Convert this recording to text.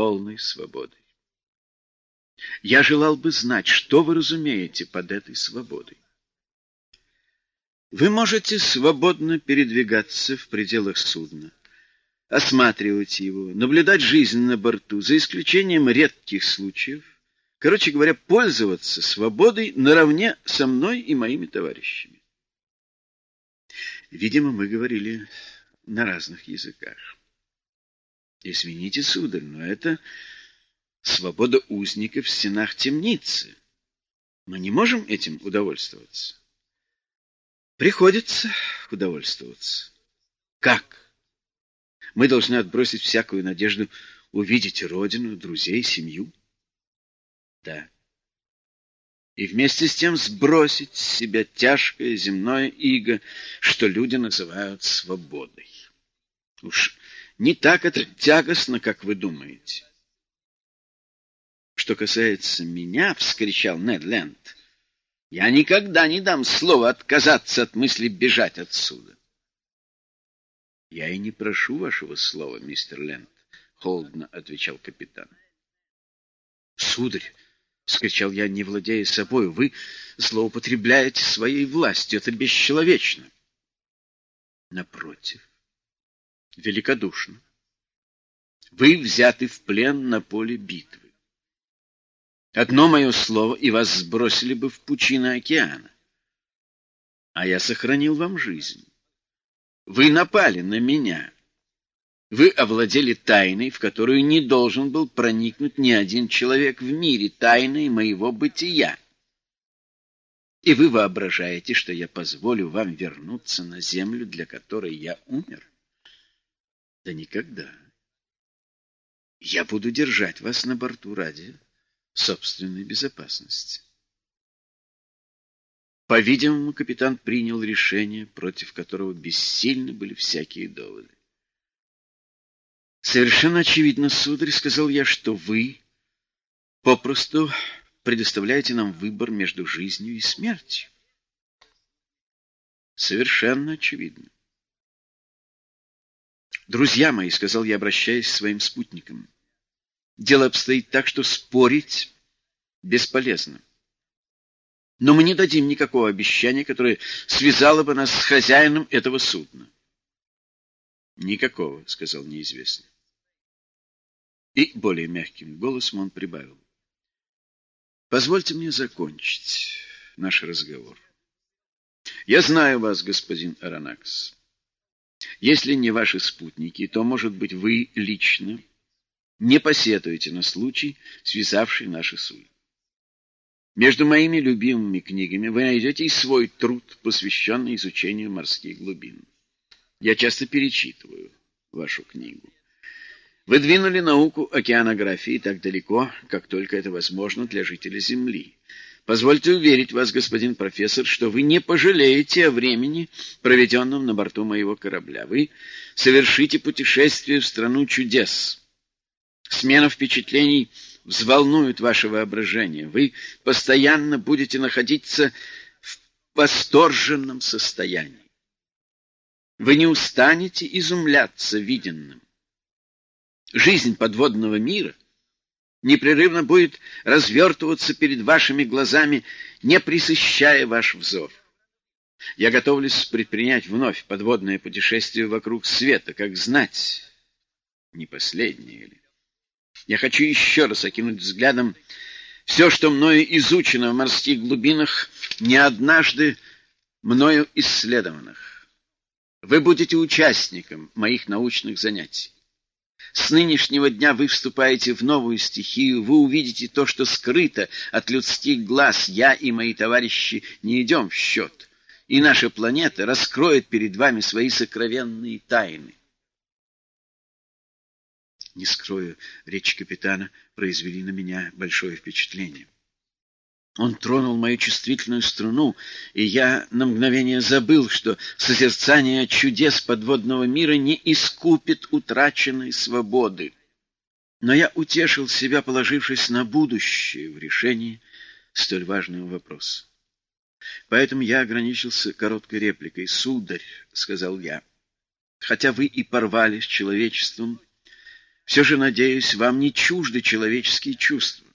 полной свободой. Я желал бы знать, что вы разумеете под этой свободой. Вы можете свободно передвигаться в пределах судна, осматривать его, наблюдать жизнь на борту, за исключением редких случаев, короче говоря, пользоваться свободой наравне со мной и моими товарищами. Видимо, мы говорили на разных языках. Извините, сударь, но это свобода узников в стенах темницы. Мы не можем этим удовольствоваться. Приходится удовольствоваться. Как? Мы должны отбросить всякую надежду увидеть родину, друзей, семью? Да. И вместе с тем сбросить с себя тяжкое земное иго, что люди называют свободой. Уж не так это тягостно, как вы думаете. Что касается меня, — вскричал Нед Ленд, — я никогда не дам слова отказаться от мысли бежать отсюда. — Я и не прошу вашего слова, мистер Ленд, — холодно отвечал капитан. — Сударь, — скричал я, не владея собой, — вы злоупотребляете своей властью, это бесчеловечно. Напротив, великодушно. Вы взяты в плен на поле битвы. Одно мое слово, и вас сбросили бы в пучины океана. А я сохранил вам жизнь. Вы напали на меня. Вы овладели тайной, в которую не должен был проникнуть ни один человек в мире, тайной моего бытия. И вы воображаете, что я позволю вам вернуться на землю, для которой я умер? Да никогда. Я буду держать вас на борту ради собственной безопасности. По-видимому, капитан принял решение, против которого бессильны были всякие доводы. «Совершенно очевидно, сударь, — сказал я, — что вы попросту предоставляете нам выбор между жизнью и смертью. Совершенно очевидно. Друзья мои, — сказал я, обращаясь к своим спутникам, — Дело обстоит так, что спорить бесполезно. Но мы не дадим никакого обещания, которое связало бы нас с хозяином этого судна. Никакого, сказал неизвестный. И более мягким голосом он прибавил. Позвольте мне закончить наш разговор. Я знаю вас, господин Аронакс. Если не ваши спутники, то, может быть, вы лично не посетуйте на случай, связавший наши судьбы. Между моими любимыми книгами вы найдете и свой труд, посвященный изучению морских глубин. Я часто перечитываю вашу книгу. Вы двинули науку океанографии так далеко, как только это возможно для жителя Земли. Позвольте уверить вас, господин профессор, что вы не пожалеете о времени, проведенном на борту моего корабля. Вы совершите путешествие в страну чудес, Смена впечатлений взволнует ваше воображение. Вы постоянно будете находиться в восторженном состоянии. Вы не устанете изумляться виденным. Жизнь подводного мира непрерывно будет развертываться перед вашими глазами, не присыщая ваш взор. Я готовлюсь предпринять вновь подводное путешествие вокруг света, как знать, не последнее ли. Я хочу еще раз окинуть взглядом все, что мною изучено в морских глубинах, не однажды мною исследованных. Вы будете участником моих научных занятий. С нынешнего дня вы вступаете в новую стихию, вы увидите то, что скрыто от людских глаз. Я и мои товарищи не идем в счет, и наша планета раскроет перед вами свои сокровенные тайны не скрою, речи капитана произвели на меня большое впечатление. Он тронул мою чувствительную струну, и я на мгновение забыл, что созерцание чудес подводного мира не искупит утраченной свободы. Но я утешил себя, положившись на будущее в решении столь важного вопроса. Поэтому я ограничился короткой репликой. «Сударь», — сказал я, — «хотя вы и порвали с человечеством, Все же, надеюсь, вам не чужды человеческие чувства.